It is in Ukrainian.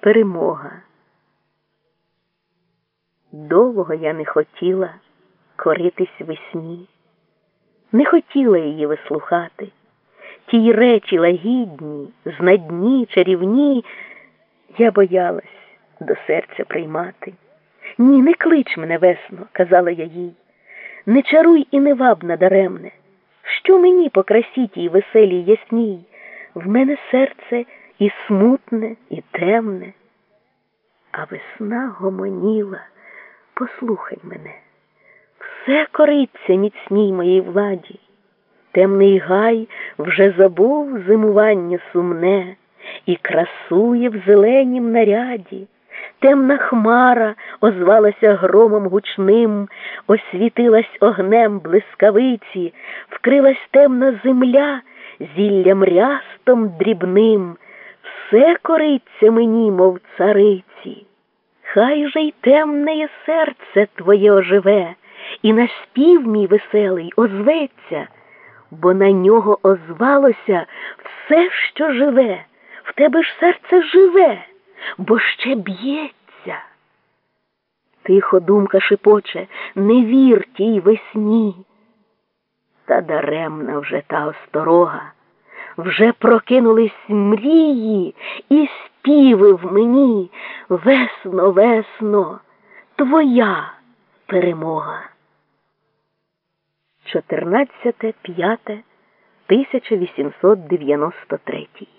перемога. Довго я не хотіла коритись весні, не хотіла її вислухати. Тій речі лагідні, знадні, чарівні, я боялась до серця приймати. Ні, не клич мене весно, казала я їй, не чаруй і не ваб надаремне. Що мені по красі тій веселій ясній? В мене серце і смутне, і темне. А весна гомоніла, послухай мене, все кориться міцній моїй владі. Темний гай вже забув зимування сумне і красує в зеленім наряді. Темна хмара озвалася громом гучним, освітилась огнем блискавиці, вкрилась темна земля зіллям рястом дрібним, все кориться мені, мов цариці. Хай же й темне серце твоє оживе, і на спів мій веселий озветься, бо на нього озвалося все, що живе, в тебе ж серце живе бо ще б'ється. Тихо думка шепоче, не вір тій весні. Та даремна вже та осторога, вже прокинулись мрії і співи в мені весно, весно, твоя перемога. 14.5.1893